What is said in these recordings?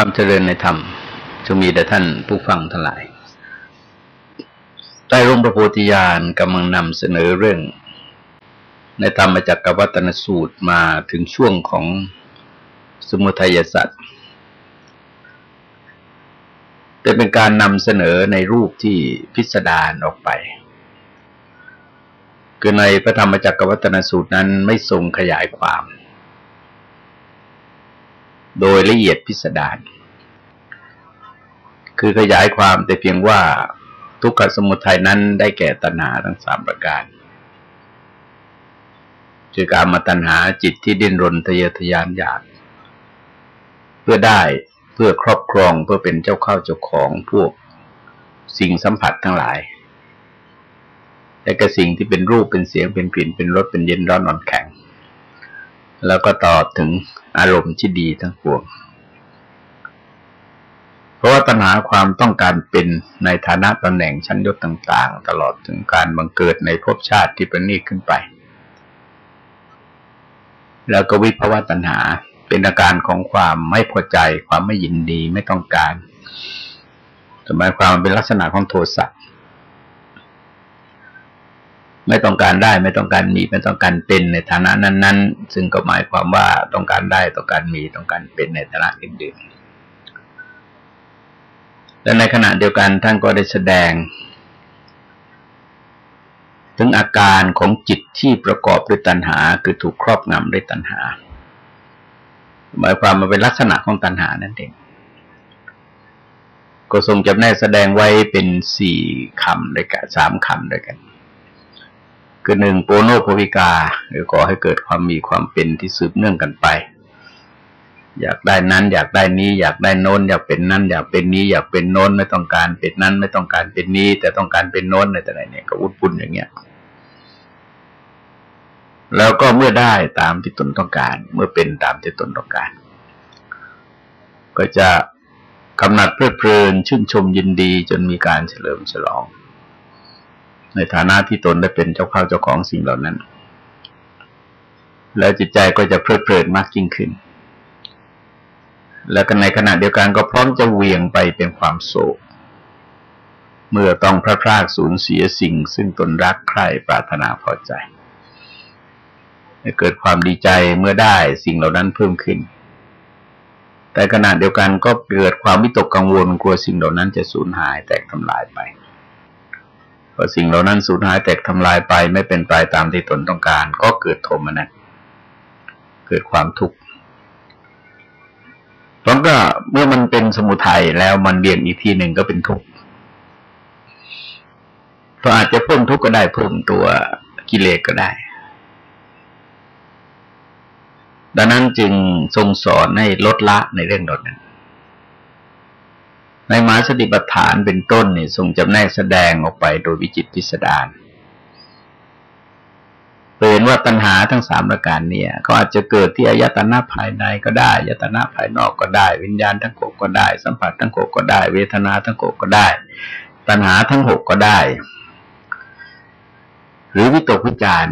ความเจริญในธรรมจะมีแต่ท่านผู้ฟังทั้งหลายใต้ร่มพระโพธิญาณกำลังนำเสนอเรื่อง ในธรรมจักรวัตนสูตรมาถึงช่วงของสมุทัยสัตว์แต่เป็นการนำเสนอในรูปที่พิสดารออกไป คือในพระธรรมจักรวัตนสูตรนั้นไม่ทรงขยายความ โดยละเอียดพิสดารคือขยายความแต่เพียงว่าทุกขสมุทัยนั้นได้แก่ตัณหาทั้งสามประการ คือการมาตัณหาจิตที่ดิ้นรนทะเยอทะยานอยาก เพื่อได้เพื่อครอบครองเพื่อเป็นเจ้าเข้าเจ้าของพวกสิ่งสัมผัสทั้งหลายแต่ก็สิ่งที่เป็นรูปเป็นเสียงเป็นกลิ่นเป็นรสเป็นเย็นร้อนนอนแข็ง แล้วก็ต่อถึงอารมณ์ที่ดีทั้งปวง เพราะว่าตัณหาความต้องการเป็นในฐานะตำแหน่งชั้นยศต่างๆ ตลอดถึงการบังเกิดในภพชาติที่ประณีตขึ้นไป แล้วก็วิภาวะตัณหาเป็นอาการของความไม่พอใจ ความไม่ยินดีไม่ต้องการแต่หมายความเป็นลักษณะของโทสะ ไม่ต้องการได้ ไม่ต้องการมีไม่ต้องการเป็นในฐานะนั้น ๆ ซึ่งก็หมายความว่าต้องการได้ต้องการมีต้องการเป็นในฐานะอื่นๆและในขณะเดียวกันท่านก็ได้แสดง ถึงอาการของจิตที่ประกอบด้วยตัณหา คือถูกครอบงำด้วยตัณหา หมายความมาเป็นลักษณะของตัณหานั่นเองก็ทรงจำแนกแสดงไว้เป็นสี่คำด้วยกันสามคำด้วยกัน คือหนึ่งโปโนโพวิกาหรือก่อให้เกิดความมีความเป็นที่สืบเนื่องกันไป อยากได้นั้น อยากได้นี้ อยากได้โน้น อยากเป็นนั้น อยากเป็นนี้ อยากเป็นโน้นไม่ต้องการเป็นนั้น ไม่ต้องการเป็นนี้ แต่ต้องการเป็นโน้นในแต่ไหนเนี่ยก็วุดปุ่นอย่างเงี้ยแล้วก็เมื่อได้ตามที่ตนต้องการ เมื่อเป็นตามที่ตนต้องการ ก็จะกำหนัดเพลิดเพลินชื่นชมยินดีจนมีการเฉลิมฉลอง ในฐานะที่ตนได้เป็นเจ้าข้าเจ้าของสิ่งเหล่านั้น แล้วจิตใจก็จะเพลิดเพลินมากยิ่งขึ้น แล้วกันในขณะเดียวกันก็พร้อมจะเวียงไปเป็นความโศก เมื่อต้องพระพรากสูญเสียสิ่ง ซึ่งตนรักใคร่ปรารถนาพอใจเกิดความดีใจเมื่อได้สิ่งเหล่านั้นเพิ่มขึ้น แต่ขณะเดียวกันก็เกิดความวิตกกังวลกลัวสิ่งเหล่านั้นจะสูญหายแตกทำลายไป พอสิ่งเหล่านั้นสูญหายแตกทำลายไปไม่เป็นไปตามที่ตนต้องการ ก็เกิดโทมนัสเกิดความทุกข์เพราะก็เมื่อมันเป็นสมุทัยแล้วมันเบี่ยงอีกทีหนึ่งก็เป็นทุกข์ก็อาจจะเพิ่มทุกข์ก็ได้เพิ่มตัวกิเลสก็ได้ ดังนั้นจึงทรงสอนให้ลดละในเรื่องดนั้น ในมหาสติปัฏฐานเป็นต้นเนี่ยทรงจำแนกแสดงออกไปโดยวิจิตพิสดารเห็นว่าตัณหาทั้งสามประการเนี่ยเขาอาจจะเกิดที่อายตนะภายในก็ได้อายตนะภายนอกก็ได้ วิญญาณทั้งหกก็ได้ สัมผัสทั้งหกก็ได้ เวทนาทั้งหกก็ได้ ตัณหาทั้งหกก็ได้ หรือวิตกวิจาร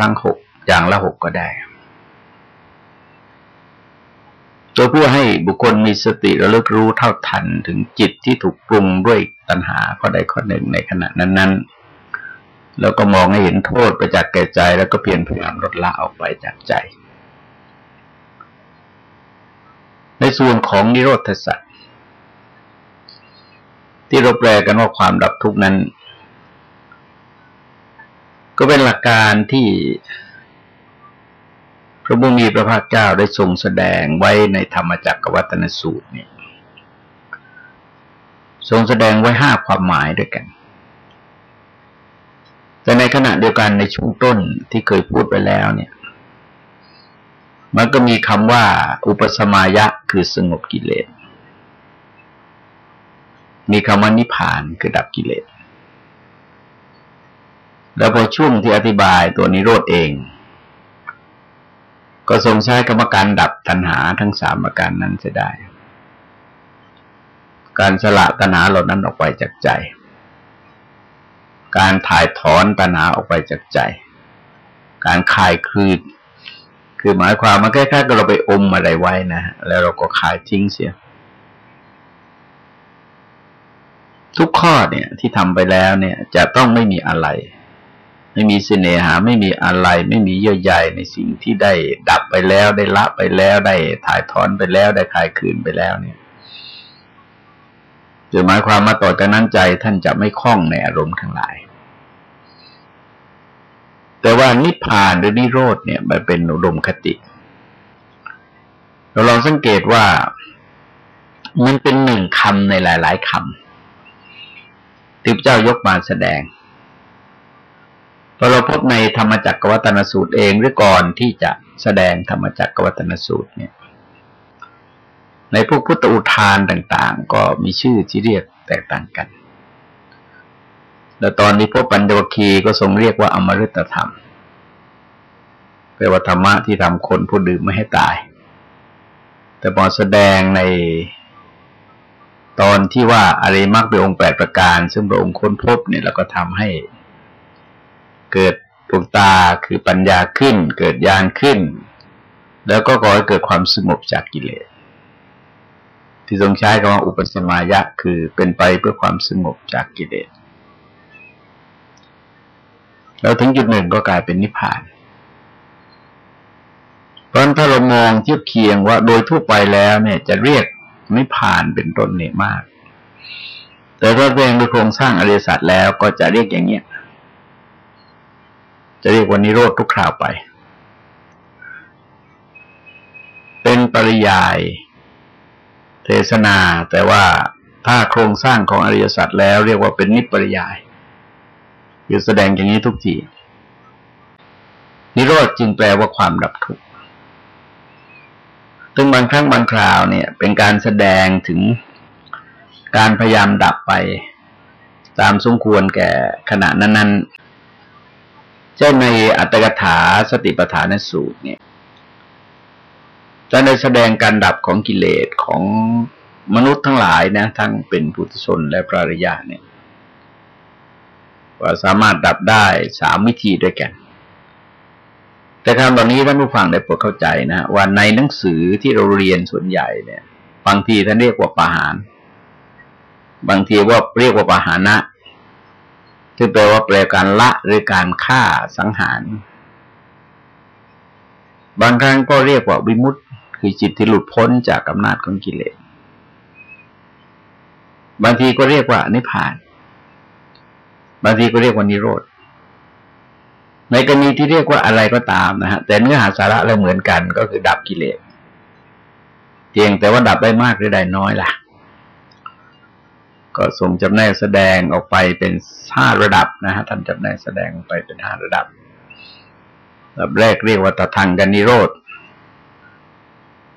ทั้งหกอย่างละหกก็ได้ ตัวเพื่อให้บุคคลมีสติระลึกรู้เท่าทันถึงจิตที่ถูกปรุงด้วยตัณหาข้อใดข้อหนึ่งในขณะนั้นๆ แล้วก็มองให้เห็นโทษประจักษ์แก่ใจ แล้วก็เพียรพยายามลดละออกไปจากใจ ในส่วนของนิโรธสัตว์ที่เราแปลกันว่าความดับทุกข์นั้น ก็เป็นหลักการที่ ระบุมีพระภาคเจ้าได้ทรงแสดงไว้ในธรรมจักรวัตนสูตรเนี่ยทรงแสดงไว้ห้าความหมายด้วยกัน แต่ในขณะเดียวกันในช่วงต้นที่เคยพูดไปแล้วเนี่ย มันก็มีคำว่า อุปสมายะคือสงบกิเลส มีคำว่านิพานคือดับกิเลส แล้วพอช่วงที่อธิบายตัวนิโรธเอง ก็ทรงใช้กรรมการดับตัณหาทั้งสามประการนั้นจะได้ การสละตัณหาเหล่านั้นออกไปจากใจ การถ่ายถอนตัณหาออกไปจากใจ การคลายคืนคือหมายความมันคล้ายๆกับเราไปอมอะไรไว้นะแล้วเราก็ขายทิ้งเสีย ทุกข้อเนี่ยที่ทำไปแล้วเนี่ย จะต้องไม่มีอะไร ไม่มีเสน่หาไม่มีอะไร ไม่มีเยื่อใยในสิ่งที่ได้ดับไปแล้วได้ละไปแล้วได้ถ่ายถอนไปแล้วได้คลายคืนไปแล้วเนี่ยจะหมายความมาต่อจากนั้นใจท่านจะไม่คล้องในอารมณ์ทั้งหลาย แต่ว่านิพพานหรือนิโรธเนี่ยมันเป็นอุดมคติ เราลองสังเกตว่ามันเป็นหนึ่งคำในหลาย ๆคำที่พระเจ้ายกมาแสดง พอเราพบในธรรมจักรวัตนสูตรเองหรือก่อนที่จะแสดงธรรมจักรวัตนสูตรเนี่ย ในพวกพุทธอุทานต่างๆ ก็มีชื่อที่เรียกแตกต่างกัน แล้วตอนนี้พวกปัญญวคีก็ทรงเรียกว่าอมฤตธรรมแปลว่าธรรมะที่ทำคนผู้ดื่มไม่ให้ตาย แต่พอแสดงในตอนที่ว่าอริมักเป็นองค์แปดประการ ซึ่งพระองค์ค้นพบเนี่ยแล้วก็ทำให้ เกิดดวงตาคือปัญญาขึ้น เกิดญาณขึ้น แล้วก็ก่อให้เกิดความสงบจากกิเลสที่ทรงใช้คำว่าอุปสมายะคือเป็นไปเพื่อความสงบจากกิเลสแล้วถึงจุดหนึ่งก็กลายเป็นนิพพาน เพราะถ้าเรามองเทียบเคียงว่าโดยทั่วไปแล้วเนี่ยจะเรียกนิพพานเป็นต้นเนี่ยมาก แต่ถ้าเรียงโดยโครงสร้างอริยสัจแล้วก็จะเรียกอย่างเนี้ย จะเรียกว่านิโรธทุกคราวไป เป็นปริยาย เทศนา แต่ว่าถ้าโครงสร้างของอริยสัจแล้ว เรียกว่าเป็นนิปริยายคือแสดงอย่างนี้ทุกทีนิโรธจึงแปลว่าความดับทุกข์ซึ่งบางครั้งบางคราวเนี่ย เป็นการแสดงถึงการพยายามดับไป ตามสมควรแก่ขณะนั้นๆ เจ้าในอัตถกถาสติปัฏฐานสูตรเนี่ยจะได้แสดงการดับของกิเลสของมนุษย์ทั้งหลายนะ ทั้งเป็นพุทธชนและพระริยาเนี่ยว่าสามารถดับได้สามวิธีด้วยกัน แต่คำตอนนี้ท่านผู้ฟังได้โปรดเข้าใจนะว่าในหนังสือที่เราเรียนส่วนใหญ่เนี่ย บางทีท่านเรียกว่าปาหารบางทีว่าเรียกว่าปาหานะ ที่แปลว่าแปลการละหรือการฆ่าสังหาร บางครั้งก็เรียกว่าวิมุตตคือจิตที่หลุดพ้นจากอำนาจของกิเลส บางทีก็เรียกว่านิพพาน บางทีก็เรียกว่านิโรธ ในกรณีที่เรียกว่าอะไรก็ตามนะฮะ แต่เนื้อหาสาระเราเหมือนกันก็คือดับกิเลส เพียงแต่ว่าดับได้มากหรือได้น้อยล่ะ ก็ส่งจำแนกแสดงออกไปเป็นห้าระดับนะฮะท่านจำแนกแสดงไปเป็นห้าระดับระดับแรกเรียกว่าตทังกันนิโรธ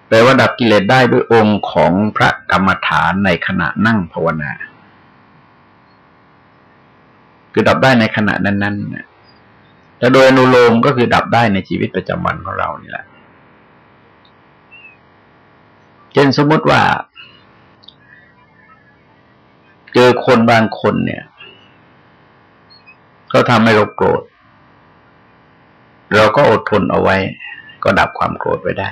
แปลว่าดับกิเลสได้ด้วยองค์ของพระกรรมฐานในขณะนั่งภาวนา คือดับได้ในขณะนั้นๆแต่โดยอนุโลมก็คือดับได้ในชีวิตประจำวันของเรานี่แหละเช่นสมมติว่า เจอคนบางคนเนี่ยเขาทำให้เราโกรธ เราก็อดทนเอาไว้ ก็ดับความโกรธไว้ได้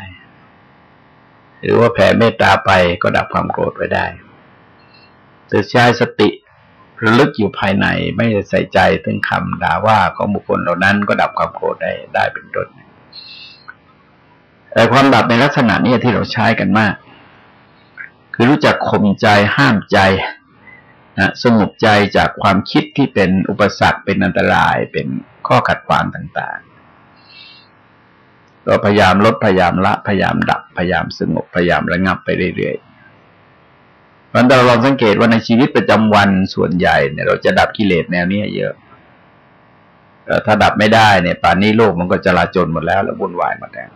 หรือว่าแผ่เมตตาไปก็ดับความโกรธไว้ได้แต่ใช้สติระลึกอยู่ภายในไม่ใส่ใจถึงคำด่าว่าของบุคคลเหล่านั้นก็ดับความโกรธได้ได้เป็นต้นแต่ความดับในลักษณะนี้ที่เราใช้กันมาก คือรู้จักข่มใจห้ามใจ นะสงบใจจากความคิดที่เป็นอุปสรรคเป็นอันตรายเป็นข้อขัดขวางต่างๆก็พยายามลดพยายามละพยายามดับพยายามสงบพยายามระงับไปเรื่อยๆเพราะเราลองสังเกตว่าในชีวิตประจำวันส่วนใหญ่เนี่ยเราจะดับกิเลสแนวนี้เยอะถ้าดับไม่ได้เนี่ยป่านนี้โลกมันก็จะลาจนหมดแล้วแล้ววุ่นวายหมดแล้ว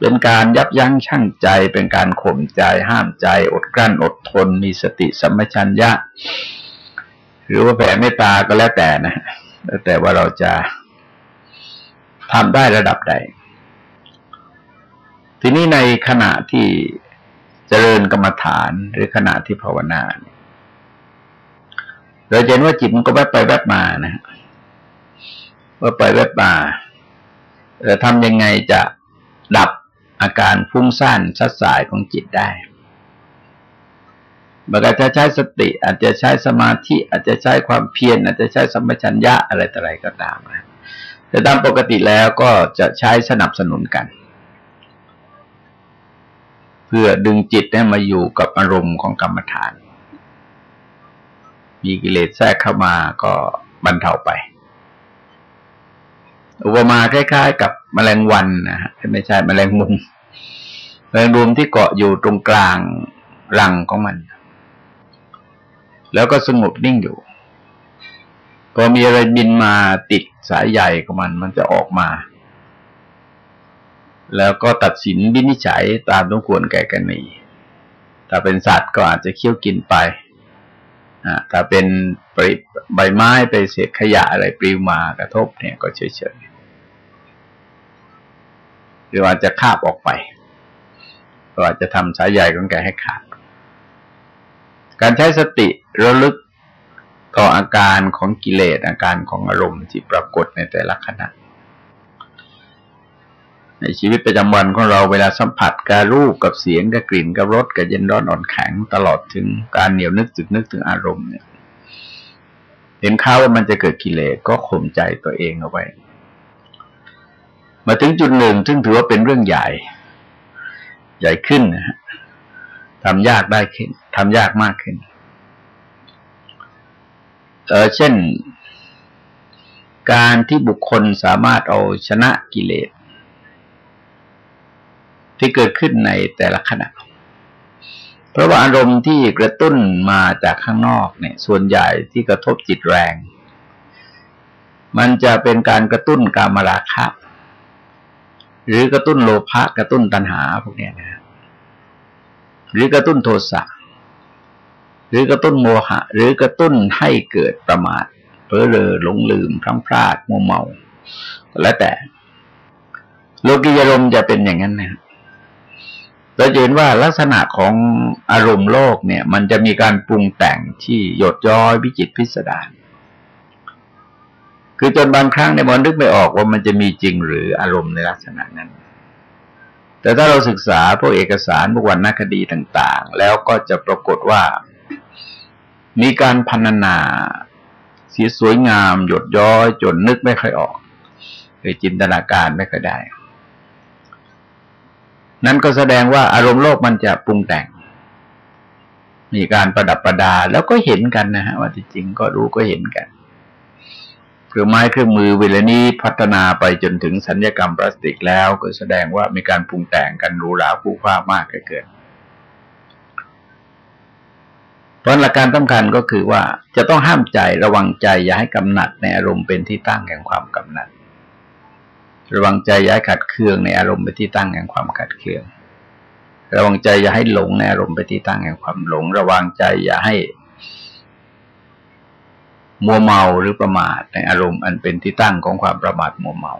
เป็นการยับยั้งชั่งใจ เป็นการข่มใจห้ามใจ อดกลั้นอดทน มีสติสัมปชัญญะ หรือว่าแผ่เมตตาก็แล้วแต่นะแล้วแต่ว่าเราจะทำได้ระดับใด ทีนี้ในขณะที่เจริญกรรมฐานหรือขณะที่ภาวนาเราเห็นว่าจิตมันก็แวบไปแวบมานะว่าไปแวบมาจะทำยังไงจะดับ อาการฟุ้งซ่านชัดสายของจิตได้มันอาจจะใช้สติ อาจจะใช้สมาธิ อาจจะใช้ความเพียรอาจจะใช้สัมปชัญญะอะไรต่ออะไรก็ตามนะแต่ตามปกติแล้วก็จะใช้สนับสนุนกัน เพื่อดึงจิตให้มาอยู่กับอารมณ์ของกรรมฐาน มีกิเลสแทรกเข้ามาก็บรรเทาไป อุปมาคล้าย ๆ กับแมลงวันนะฮะไม่ใช่แมลงมุมแมลงมุมที่เกาะอยู่ตรงกลางรังของมัน แล้วก็สงบนิ่งอยู่ พอมีอะไรบินมาติดสายใหญ่ของมัน มันจะออกมา แล้วก็ตัดสินวินิจฉัยตามต้องควรแก่กันนีถ้าเป็นสัตว์ก็อาจจะเคี้ยวกินไปถ้าเป็นใบไม้ไปเศษขยะอะไรปลิวมากระทบเนี่ยก็เฉยๆ หรืออาจจะคาบออกไปก็อาจจะทำสายใหญ่ของแกให้ขาด การใช้สติระลึกต่ออาการของกิเลสอาการของอารมณ์ที่ปรากฏในแต่ละขณะ ในชีวิตประจำวันของเราเวลาสัมผัสกับรูปกับเสียงกับกลิ่นกับรสกับเย็นร้อนอ่อนแข็งตลอดถึงการเหนียวนึกจึกนึกถึงอารมณ์เนี่ยเห็นข้าวว่ามันจะเกิดกิเลสก็ข่มใจตัวเองเอาไว้ มาถึงจุดหนึ่งซึ่งถือว่าเป็นเรื่องใหญ่ ใหญ่ขึ้นนะฮะทำยากได้ขึ้นทำยากมากขึ้น เออเช่น การที่บุคคลสามารถเอาชนะกิเลสที่เกิดขึ้นในแต่ละขณะ เพราะว่าอารมณ์ที่กระตุ้นมาจากข้างนอกเนี่ย ส่วนใหญ่ที่กระทบจิตแรง มันจะเป็นการกระตุ้นกามาราคะ หรือกระตุ้นโลภะกระตุ้นตัณหาพวกนี้นะหรือกระตุ้นโทสะหรือกระตุ้นโมหะ หรือกระตุ้นให้เกิดประมาทเพ้อเรอหลงลืมพลั้งพลาดมัวเมาแล้วแต่ โลกิยารมจะเป็นอย่างนั้นนะเราเห็นว่าลักษณะของอารมณ์โลกเนี่ย มันจะมีการปรุงแต่งที่หยดย้อยวิจิตพิสดาร คือจนบางครั้งในมันนึกไม่ออกว่ามันจะมีจริงหรืออารมณ์ในลักษณะนั้น แต่ถ้าเราศึกษาพวกเอกสารพวกวรรณคดีต่าง ๆ แล้วก็จะปรากฏว่า มีการพันนาเสียสวยงาม หยดย้อยจนนึกไม่ค่อยออกเลยจินตนาการไม่ค่อยได้ นั่นก็แสดงว่าอารมณ์โลกมันจะปรุงแต่ง มีการประดับประดาแล้วก็เห็นกันนะฮะว่าจริงก็รู้ก็เห็นกัน เครื่องไม้เครื่องมือเวลานี้พัฒนาไปจนถึงสัญญกรรมพลาสติกแล้ว ก็แสดงว่ามีการปรุงแต่งกันหรูหราผู้ฟ้ามากเกินเพราะหลักการสำคัญก็คือว่าจะต้องห้ามใจระวังใจอย่าให้กำหนัดในอารมณ์เป็นที่ตั้งแห่งความกำหนัด ระวังใจอย่าให้ขัดเคืองในอารมณ์เป็นที่ตั้งแห่งความขัดเคือง ระวังใจอย่าให้หลงในอารมณ์เป็นที่ตั้งแห่งความหลง ระวังใจอย่าให้ มัวเมาหรือประมาทในอารมณ์อันเป็นที่ตั้งของความประมาทมัวเมา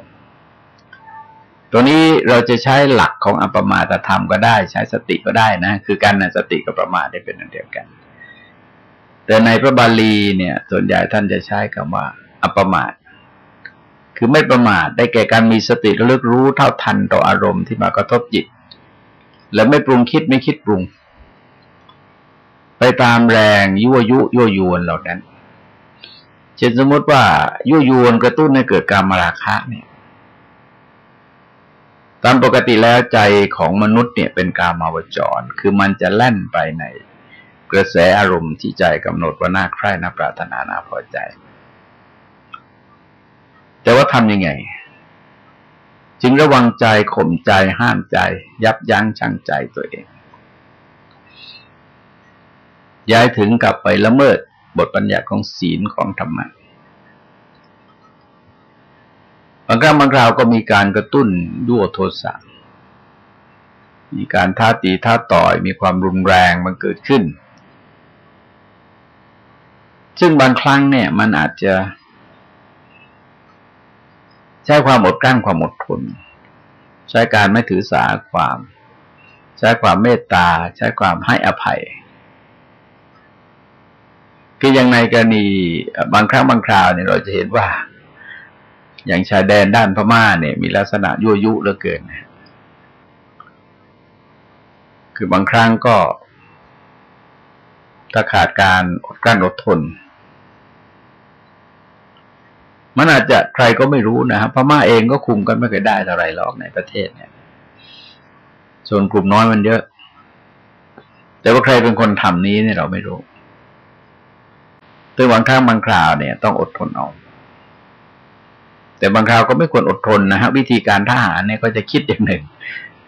ตัวนี้เราจะใช้หลักของอัปมาตธรรมก็ได้ใช้สติก็ได้นะ คือการในสติกับประมาทได้เป็นอันเดียวกัน แต่ในพระบาลีเนี่ย ส่วนใหญ่ท่านจะใช้คำว่า อัปมาทคือไม่ประมาทได้แก่การมีสติระลึกรู้เท่าทันต่ออารมณ์ที่มากระทบจิต และไม่ปรุงคิดไม่คิดปรุง ไปตามแรงยั่วยุยั่วยวนเหล่านั้น เช่นสมมติว่ายั่วยวนกระตุ้นให้เกิดการมาราคะเนี่ย ตามปกติแล้วใจของมนุษย์เนี่ยเป็นกามาวจร คือมันจะแล่นไปในกระแสอารมณ์ที่ใจกำหนดว่าน่าใคร่น่าปรารถนาน่าพอใจ แต่ว่าทำยังไง จึงระวังใจข่มใจห้ามใจ ยับยั้งชั่งใจตัวเอง ย้ายถึงกลับไปละเมิด บทบัญญัติของศีลของธรรมะบางครั้งบางคราวก็มีการกระตุ้นด้วยโทสะมีการท้าตีท้าต่อยมีความรุนแรงมันเกิดขึ้น ซึ่งบางครั้งเนี่ย มันอาจจะใช้ความอดกลั้นความอดทนใช้การไม่ถือสาความ ใช้ความเมตตา ใช้ความให้อภัย คืออย่างในกรณีบางครั้งบางคราวเนี่ยเราจะเห็นว่า อย่างชายแดนด้านพม่าเนี่ย มีลักษณะยั่วยุเหลือเกิน คือบางครั้งก็ถ้าขาดการอดกลั้นอดทน มันอาจจะใครก็ไม่รู้นะครับพม่าเองก็คุมกันไม่เคยได้เท่าไรหรอกในประเทศเนี่ยส่วนกลุ่มน้อยมันเยอะ แต่ว่าใครเป็นคนทำนี้เนี่ยเราไม่รู้ แต่บางครั้งบางคราวเนี่ยต้องอดทนเอา แต่บางคราวก็ไม่ควรอดทนนะฮะวิธีการทหารเนี่ยก็จะคิดอย่างหนึ่ง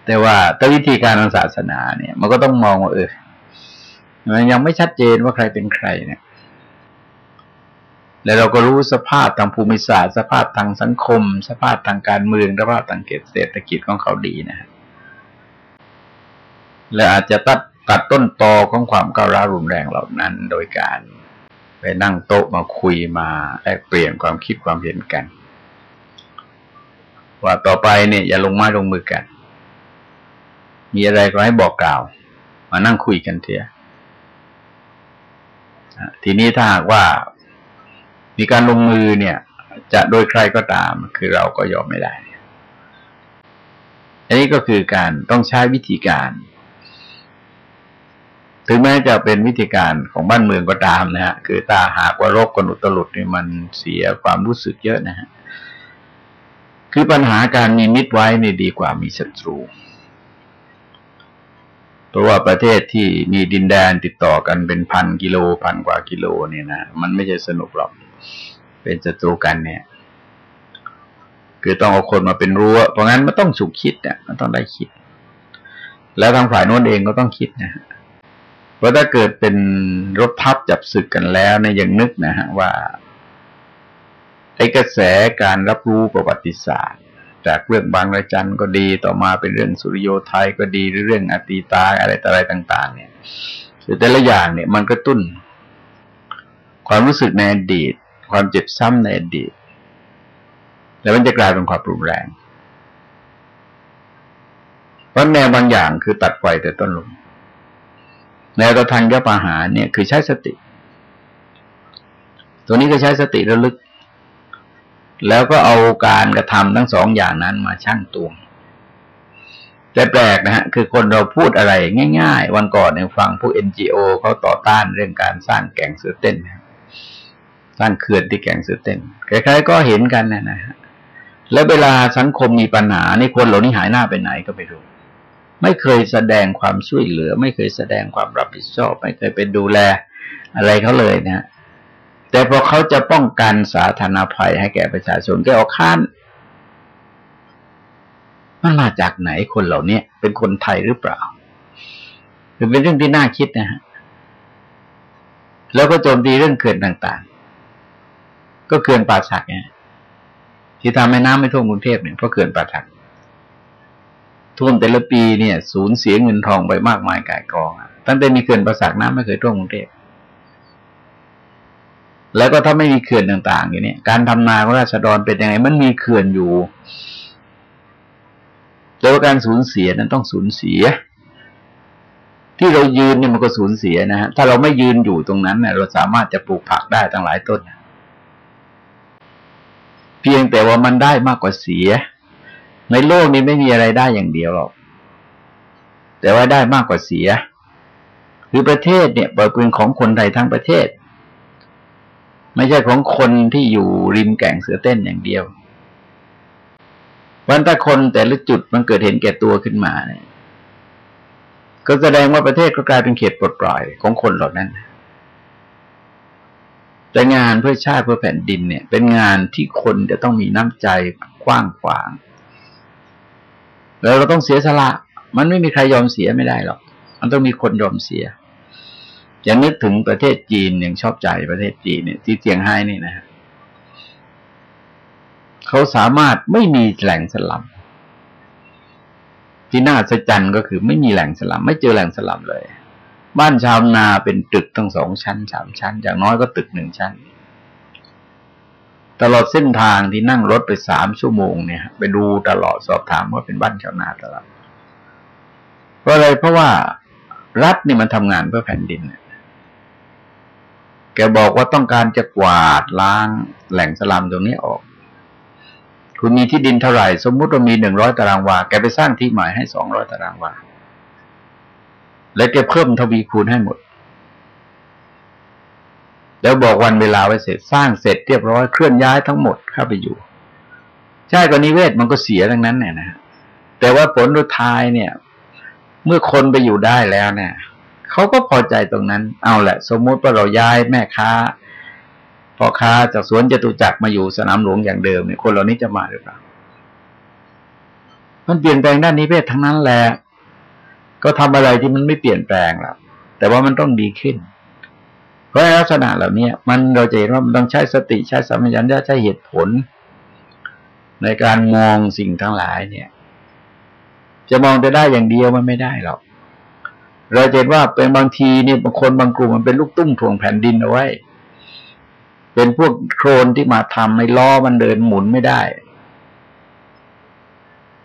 แต่ว่าถ้าวิธีการทางศาสนาเนี่ย มันก็ต้องมองว่าเออมันยังไม่ชัดเจนว่าใครเป็นใครเนี่ย แล้วเราก็รู้สภาพทางภูมิศาสตร์ สภาพทางสังคม สภาพทางการเมืองสภาพทางเศรษฐกิจของเขาดีนะฮะและอาจจะตัดตัดต้นตอของความก้าวร้าวรุนแรงเหล่านั้น โดยการ ไปนั่งโต๊ะมาคุยมาแลกเปลี่ยนความคิดความเห็นกัน ว่าต่อไปเนี่ยอย่าลงไม้ลงมือกัน มีอะไรก็ให้บอกกล่าว มานั่งคุยกันเถอะทีนี้ถ้าหากว่ามีการลงมือเนี่ย จะโดยใครก็ตาม คือเราก็ยอมไม่ได้ อันนี้ก็คือการต้องใช้วิธีการ ถึงแม้จะเป็นวิธีการของบ้านเมืองก็ตามนะฮะ คือตาหากว่ารบกันอุตลุดนี่มันเสียความรู้สึกเยอะนะฮะ คือปัญหาการมีมิตรไว้นี่ดีกว่ามีศัตรู เพราะว่าประเทศที่มีดินแดนติดต่อกันเป็นพันกิโลพันกว่ากิโลเนี่ยนะ มันไม่ใช่สนุกหรอก เป็นศัตรูกันเนี่ย คือต้องเอาคนมาเป็นรั้ว เพราะงั้นมันต้องสุขคิดเนี่ยมันต้องได้คิด แล้วทางฝ่ายโน้นเองก็ต้องคิดนะเพ ราะถ้าเกิดเป็นรบทับจับศึกกันแล้วเนี่ยยังนึกนะฮะว่าไอ้กระแสการรับรู้ประวัติศาสตร์ จากเรื่องบางระจันก็ดีต่อมาเป็นเรื่องสุริโยไทยก็ดีหรือเรื่องอตีตาอะไรต่ออะไรต่าง ๆ เนี่ยคือแต่ละอย่างเนี่ยมันก็ตุ้น ความรู้สึกในอดีต ความเจ็บซ้ำในอดีต แล้วมันจะกลายเป็นความรุนแรงเพราะแนวบางอย่างคือตัดไฟแต่ต้นลม แนวตะทางยปาหารเนี่ยคือใช้สติ ตัวนี้ก็ใช้สติระลึก แล้วก็เอาการกระทำทั้งสองอย่างนั้นมาชั่งตวง แต่แปลกนะฮะคือคนเราพูดอะไรง่าย ๆ วันก่อนเนี่ยฟังพวกเอ็นจีโอเขาต่อต้านเรื่องการสร้างแก่งเสือเต้นสร้างเขื่อนที่แก่งเสือเต้นใครๆก็เห็นกันนะนะฮะแล้วเวลาสังคมมีปัญหาในคนเหล่านี้หายหน้าไปไหนก็ไม่รู้ ไม่เคยแสดงความช่วยเหลือ ไม่เคยแสดงความรับผิดชอบ ไม่เคยเป็นดูแลอะไรเขาเลยนะแต่พอเขาจะป้องกันสาธารณภัยให้แก่ประชาชนก็ออกข้านมันมาจากไหนคนเหล่านี้เป็นคนไทยหรือเปล่าเป็นเรื่องที่น่าคิดนะฮะแล้วก็โจมตีเรื่องเขื่อนต่างๆ ก็เขื่อนป่าสักเนี่ยที่ทำให้น้ำไม่ท่วมกรุงเทพเนี่ยเพราะเขื่อนป่าสัก ท่วมแต่ละปีเนี่ยสูญเสียเงินทองไปมากมายกายกอง ตั้งแต่มีเขื่อนป่าสักน้ำไม่เคยท่วมกรุงเทพแล้วก็ถ้าไม่มีเขื่อนต่างๆอย่างนี้การทำนาของราษฎรเป็นยังไง มันมีเขื่อนอยู่แต่ว่าการสูญเสียนั้นต้องสูญเสีย ที่เรายืนเนี่ยมันก็สูญเสียนะฮะถ้าเราไม่ยืนอยู่ตรงนั้นเนี่ยเราสามารถจะปลูกผักได้ตั้งหลายต้น เพียงแต่ว่ามันได้มากกว่าเสีย ในโลกนี้ไม่มีอะไรได้อย่างเดียวหรอก แต่ว่าได้มากกว่าเสีย คือประเทศเนี่ยเปิดเป็นของคนไทยทั้งประเทศ ไม่ใช่ของคนที่อยู่ริมแก่งเสือเต้นอย่างเดียว วันถ้าคนแต่ละจุดมันเกิดเห็นแก่ตัวขึ้นมาเนี่ย ก็แสดงว่าประเทศก็กลายเป็นเขตปลดปล่อยของคนเหล่านั้นแต่งานเพื่อชาติเพื่อแผ่นดินเนี่ย เป็นงานที่คนจะต้องมีน้ำใจกว้างขวาง แล้วเราต้องเสียสละ มันไม่มีใครยอมเสียไม่ได้หรอก มันต้องมีคนยอมเสียอย่านึกถึงประเทศจีนอย่างชอบใจประเทศจีนเนี่ยที่เจียงไฮ้นี่นะฮะเขาสามารถไม่มีแหล่งสลัมที่น่าสะใจก็คือไม่มีแหล่งสลัมไม่เจอแหล่งสลัมเลย บ้านชาวนาเป็นตึกตั้งสองชั้นสามชั้น อย่างน้อยก็ตึกหนึ่งชั้น ตลอดเส้นทางที่นั่งรถไปสามชั่วโมงเนี่ย ไปดูตลอดสอบถามว่าเป็นบ้านชาวนาตลอดเพราะอะไรเพราะว่ารัฐนี่มันทำงานเพื่อแผ่นดินแกบอกว่าต้องการจะกวาดล้างแหล่งสลัมตรงนี้ออก คุณมีที่ดินเท่าไหร่ สมมุติว่ามีหนึ่งร้อยตารางวา แกไปสร้างที่ใหม่ให้สองร้อยตารางวา และแกเพิ่มทวีคูณให้หมด แล้วบอกวันเวลาไว้เสร็จสร้างเสร็จเรียบร้อยเคลื่อนย้ายทั้งหมดเข้าไปอยู่ ใช่กรณีเวทมันก็เสียทั้งนั้นเนี่ยนะแต่ว่าผลรุท้ายเนี่ย เมื่อคนไปอยู่ได้แล้วเนี่ยเขาก็พอใจตรงนั้น เอาแหละ สมมุติว่าเราย้ายแม่ค้าพ่อค้าจากสวนจตุจักรมาอยู่สนามหลวงอย่างเดิมเนี่ยคนเหล่านี้จะมาหรือเปล่ามันเปลี่ยนแปลงด้านนี้เพศทั้งนั้นแหละก็ทำอะไรที่มันไม่เปลี่ยนแปลงแล้วแต่ว่ามันต้องดีขึ้น เพราะลักษณะเหล่านี้มันเราจะเห็นว่ามันต้องใช้สติใช้สัมผัสญญาใช้เหตุผล ในการมองสิ่งทั้งหลายเนี่ย จะมองไปได้อย่างเดียวมันไม่ได้หรอกเราเห็นว่าเป็นบางทีเนี่ยบางคนบางกลุ่มมันเป็นลูกตุ้มถ่วงแผ่นดินเอาไว้ เป็นพวกโครนที่มาทำให้ล้อมันเดินหมุนไม่ได้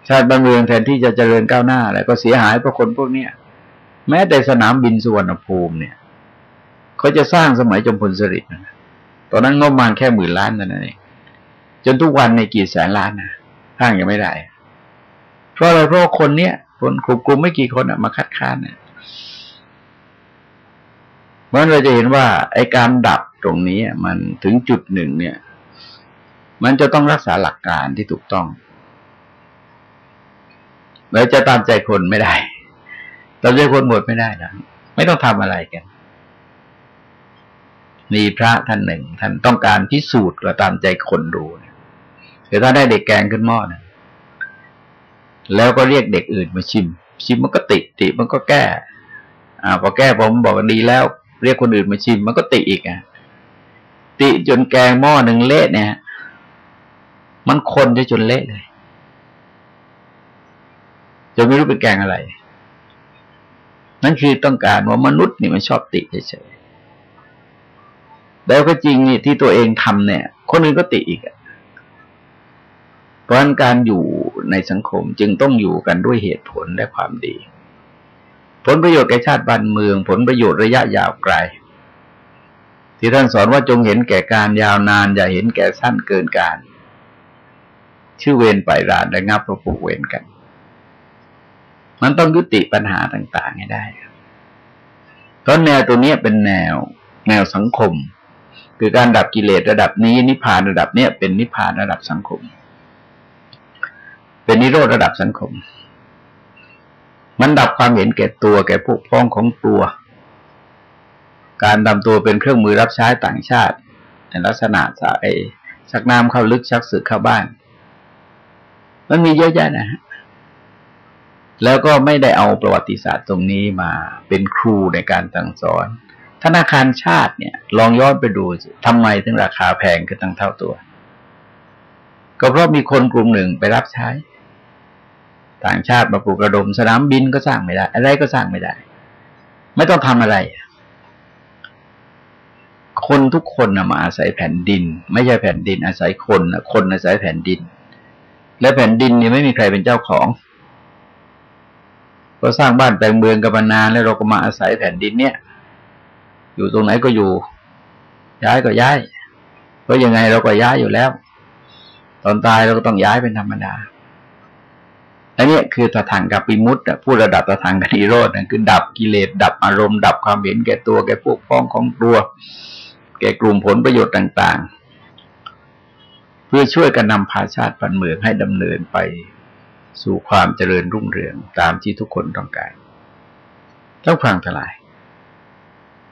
ชาติบ้านเมืองแทนที่จะเจริญก้าวหน้า แล้วก็เสียหายเพราะคนพวกเนี้ยแม้แต่สนามบินสุวรรณภูมิเนี่ย เขาจะสร้างสมัยจมพลสฤษดิ์ตอนนั้นงบประมาณแค่หมื่นล้านเท่านั้นเองจนทุกวันในกี่แสนล้านนะสร้างยังไม่ได้ เพราะอะไรเพราะคนเนี้ยคนกลุ่มไม่กี่คนอะมาคัดค้านเนี่ยเพราะเราจะเห็นว่าไอการดับตรงนี้มันถึงจุดหนึ่งเนี่ย มันจะต้องรักษาหลักการที่ถูกต้องเราจะตามใจคนไม่ได้ตามใจคนหมดไม่ได้นะไม่ต้องทำอะไรกัน มีพระท่านหนึ่ง ท่านต้องการพิสูจน์ก็ตามใจคนดูเดี๋ยวถ้าได้เด็กแกงขึ้นหม้อนะแล้วก็เรียกเด็กอื่นมาชิม ชิมมันก็ติติมันก็แก้ อ่า พอแก้ผมบอกดีแล้ว เรียกคนอื่นมาชิม มันก็ติอีกอะติจนแกงหม้อหนึ่งเละเนี่ย มันคนจะจนเละเลยจะไม่รู้เป็นแกงอะไร นั่นคือต้องการว่ามนุษย์นี่มันชอบติเฉย แล้วก็จริงนี่ที่ตัวเองทำเนี่ย คนอื่นก็ติอีกอะเพราะการอยู่ในสังคมจึงต้องอยู่กันด้วยเหตุผลและความดี ผลประโยชน์แก่ชาติบ้านเมือง ผลประโยชน์ระยะยาวไกล ที่ท่านสอนว่าจงเห็นแก่การยาวนาน อย่าเห็นแก่สั้นเกินการ ชื่อเวรไปรานและงับประผูกเวรกัน มันต้องยุติปัญหาต่าง ๆ ให้ได้เพราะแนวตัวนี้เป็นแนว แนวสังคม คือการดับกิเลสระดับนี้นิพพานระดับเนี้ยเป็นนิพพานระดับสังคม เป็นนิโรธระดับสังคม มันดับความเห็นแก่ตัวแก่พวกพ้องของตัว การดำตัวเป็นเครื่องมือรับใช้ต่างชาติในลักษณะสายชักน้ำเข้าลึกชักสึกเข้าบ้าน มันมีเยอะแยะนะฮะแล้วก็ไม่ได้เอาประวัติศาสตร์ตรงนี้มาเป็นครูในการสั่งสอน ธนาคารชาติเนี่ย ลองย้อนไปดูทำไมถึงราคาแพงขึ้นตั้งเท่าตัว ก็เพราะมีคนกลุ่มหนึ่งไปรับใช้ ต่างชาติมาปลูกระดมสนามบินก็สร้างไม่ได้ อะไรก็สร้างไม่ได้ ไม่ต้องทำอะไร คนทุกคนนะมาอาศัยแผ่นดิน ไม่ใช่แผ่นดิน อาศัยคนนะคนอาศัยแผ่นดิน และแผ่นดินนี่ไม่มีใครเป็นเจ้าของก็สร้างบ้านแปลงเมืองกันมานานแล้วเราก็มาอาศัยแผ่นดินเนี่ย อยู่ตรงไหนก็อยู่ ย้ายก็ย้ายเพราะยังไงเราก็ย้ายอยู่แล้ว ตอนตายเราก็ต้องย้ายเป็นธรรมดาอันนี้คือตถางกับปิมุตต์ผู้ระดับตถางกันิโรธนั่คือดับกิเลสดับอารมณ์ดับความเห็นแก่ตัวแก่พวกพ้องของตัว แก่กลุ่มผลประโยชน์ต่าง ๆ เพื่อช่วยกันนำพาชาติปันเมืองให้ดำเนินไปสู่ความเจริญรุ่งเรืองตามที่ทุกคนต้องการ ต้องฟังทลาย